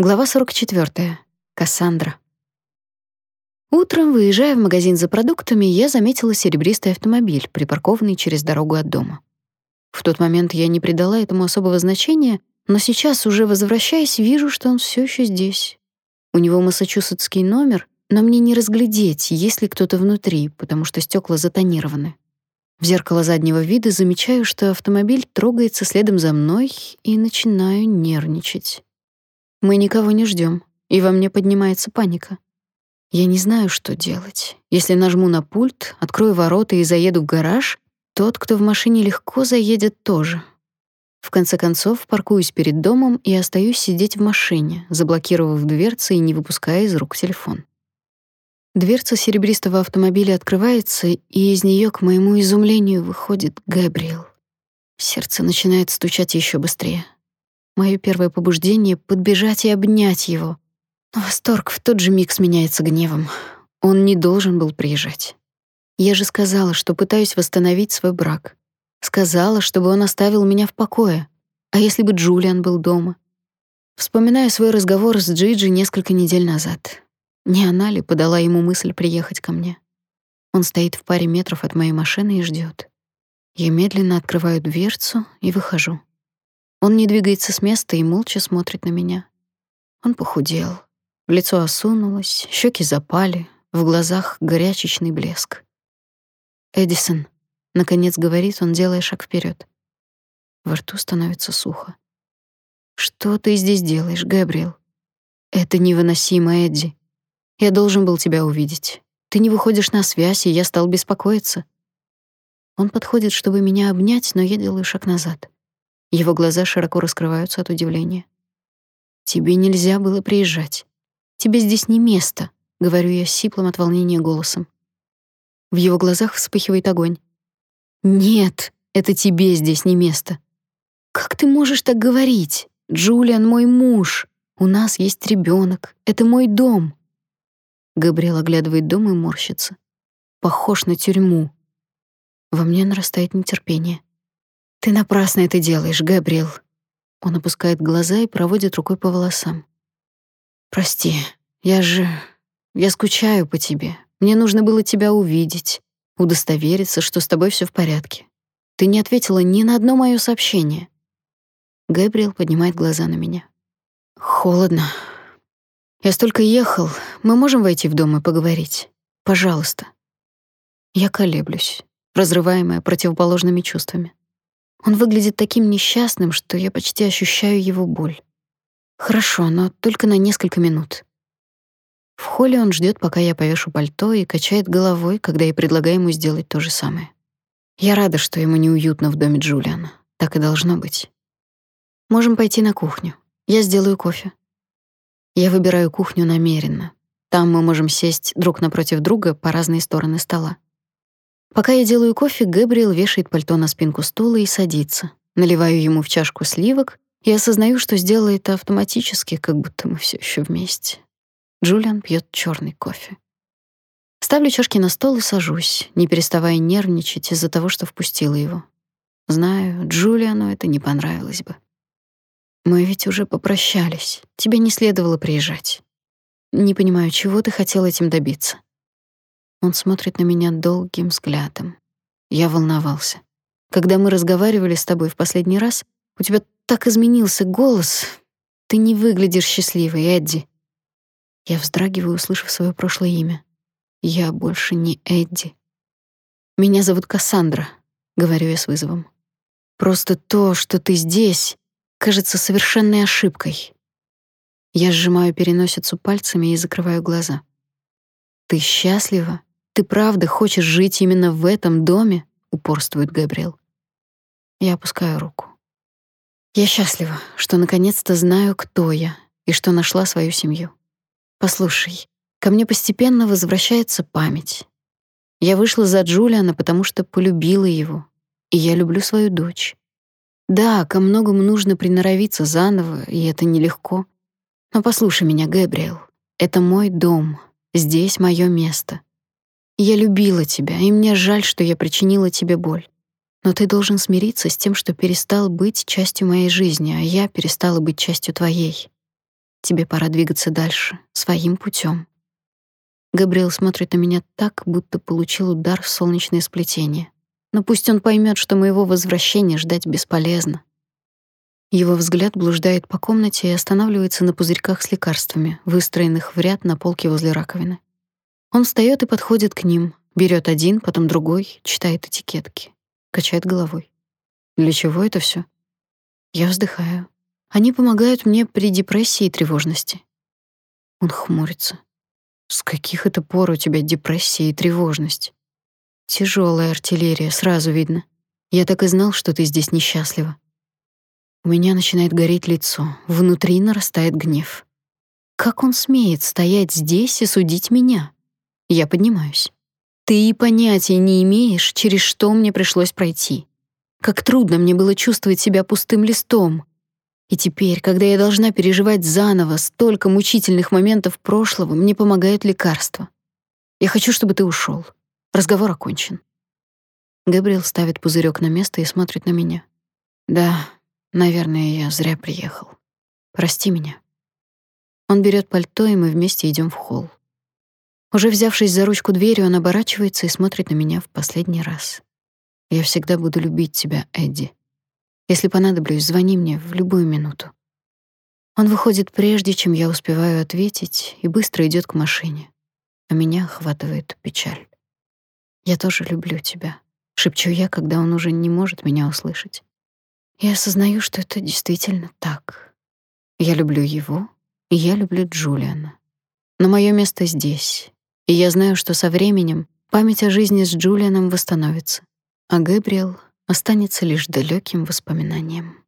Глава 44. Кассандра. Утром, выезжая в магазин за продуктами, я заметила серебристый автомобиль, припаркованный через дорогу от дома. В тот момент я не придала этому особого значения, но сейчас, уже возвращаясь, вижу, что он все еще здесь. У него массачусетский номер, но мне не разглядеть, есть ли кто-то внутри, потому что стекла затонированы. В зеркало заднего вида замечаю, что автомобиль трогается следом за мной и начинаю нервничать. Мы никого не ждем, и во мне поднимается паника. Я не знаю, что делать. Если нажму на пульт, открою ворота и заеду в гараж, тот, кто в машине, легко заедет тоже. В конце концов, паркуюсь перед домом и остаюсь сидеть в машине, заблокировав дверцы и не выпуская из рук телефон. Дверца серебристого автомобиля открывается, и из нее, к моему изумлению, выходит Габриэл. Сердце начинает стучать еще быстрее. Моё первое побуждение — подбежать и обнять его. Но восторг в тот же миг сменяется гневом. Он не должен был приезжать. Я же сказала, что пытаюсь восстановить свой брак. Сказала, чтобы он оставил меня в покое. А если бы Джулиан был дома? Вспоминаю свой разговор с Джиджи несколько недель назад. Не она ли подала ему мысль приехать ко мне? Он стоит в паре метров от моей машины и ждёт. Я медленно открываю дверцу и выхожу. Он не двигается с места и молча смотрит на меня. Он похудел, лицо осунулось, щеки запали, в глазах горячечный блеск. «Эдисон», — наконец говорит он, делая шаг вперед. Во рту становится сухо. «Что ты здесь делаешь, Габриэл?» «Это невыносимо, Эдди. Я должен был тебя увидеть. Ты не выходишь на связь, и я стал беспокоиться». Он подходит, чтобы меня обнять, но я делаю шаг назад. Его глаза широко раскрываются от удивления. Тебе нельзя было приезжать. Тебе здесь не место, говорю я сиплым от волнения голосом. В его глазах вспыхивает огонь. Нет, это тебе здесь не место. Как ты можешь так говорить? Джулиан мой муж. У нас есть ребенок. Это мой дом. Габриэл оглядывает дом и морщится. Похож на тюрьму. Во мне нарастает нетерпение. Ты напрасно это делаешь, Габриэл. Он опускает глаза и проводит рукой по волосам. Прости, я же я скучаю по тебе. Мне нужно было тебя увидеть, удостовериться, что с тобой все в порядке. Ты не ответила ни на одно моё сообщение. Габриэл поднимает глаза на меня. Холодно. Я столько ехал. Мы можем войти в дом и поговорить? Пожалуйста. Я колеблюсь, разрываемая противоположными чувствами. Он выглядит таким несчастным, что я почти ощущаю его боль. Хорошо, но только на несколько минут. В холле он ждет, пока я повешу пальто и качает головой, когда я предлагаю ему сделать то же самое. Я рада, что ему неуютно в доме Джулиана. Так и должно быть. Можем пойти на кухню. Я сделаю кофе. Я выбираю кухню намеренно. Там мы можем сесть друг напротив друга по разные стороны стола. Пока я делаю кофе, Гэбриэл вешает пальто на спинку стула и садится. Наливаю ему в чашку сливок и осознаю, что сделала это автоматически, как будто мы все еще вместе. Джулиан пьет черный кофе. Ставлю чашки на стол и сажусь, не переставая нервничать из-за того, что впустила его. Знаю, Джулиану это не понравилось бы. Мы ведь уже попрощались. Тебе не следовало приезжать. Не понимаю, чего ты хотел этим добиться. Он смотрит на меня долгим взглядом. Я волновался. Когда мы разговаривали с тобой в последний раз, у тебя так изменился голос. Ты не выглядишь счастливой, Эдди. Я вздрагиваю, услышав свое прошлое имя. Я больше не Эдди. Меня зовут Кассандра, говорю я с вызовом. Просто то, что ты здесь, кажется совершенной ошибкой. Я сжимаю переносицу пальцами и закрываю глаза. Ты счастлива? Ты правда хочешь жить именно в этом доме? упорствует Габриэл. Я опускаю руку. Я счастлива, что наконец-то знаю, кто я и что нашла свою семью. Послушай, ко мне постепенно возвращается память. Я вышла за Джулиана, потому что полюбила его, и я люблю свою дочь. Да, ко многому нужно приноровиться заново, и это нелегко. Но послушай меня, Габриэл. Это мой дом. Здесь мое место. Я любила тебя, и мне жаль, что я причинила тебе боль. Но ты должен смириться с тем, что перестал быть частью моей жизни, а я перестала быть частью твоей. Тебе пора двигаться дальше, своим путем. Габриэл смотрит на меня так, будто получил удар в солнечное сплетение. Но пусть он поймет, что моего возвращения ждать бесполезно. Его взгляд блуждает по комнате и останавливается на пузырьках с лекарствами, выстроенных в ряд на полке возле раковины. Он встаёт и подходит к ним, берёт один, потом другой, читает этикетки, качает головой. Для чего это всё? Я вздыхаю. Они помогают мне при депрессии и тревожности. Он хмурится. С каких это пор у тебя депрессия и тревожность? Тяжелая артиллерия, сразу видно. Я так и знал, что ты здесь несчастлива. У меня начинает гореть лицо, внутри нарастает гнев. Как он смеет стоять здесь и судить меня? Я поднимаюсь. Ты и понятия не имеешь, через что мне пришлось пройти. Как трудно мне было чувствовать себя пустым листом. И теперь, когда я должна переживать заново столько мучительных моментов прошлого, мне помогают лекарства. Я хочу, чтобы ты ушел. Разговор окончен. Габриэл ставит пузырек на место и смотрит на меня. Да, наверное, я зря приехал. Прости меня. Он берет пальто, и мы вместе идем в холл. Уже взявшись за ручку двери, он оборачивается и смотрит на меня в последний раз. Я всегда буду любить тебя, Эдди. Если понадоблюсь, звони мне в любую минуту. Он выходит прежде, чем я успеваю ответить, и быстро идет к машине. А меня охватывает печаль. Я тоже люблю тебя, шепчу я, когда он уже не может меня услышать. Я осознаю, что это действительно так. Я люблю его, и я люблю Джулиана. Но мое место здесь, и я знаю, что со временем память о жизни с Джулианом восстановится, а Гэбриэл останется лишь далеким воспоминанием.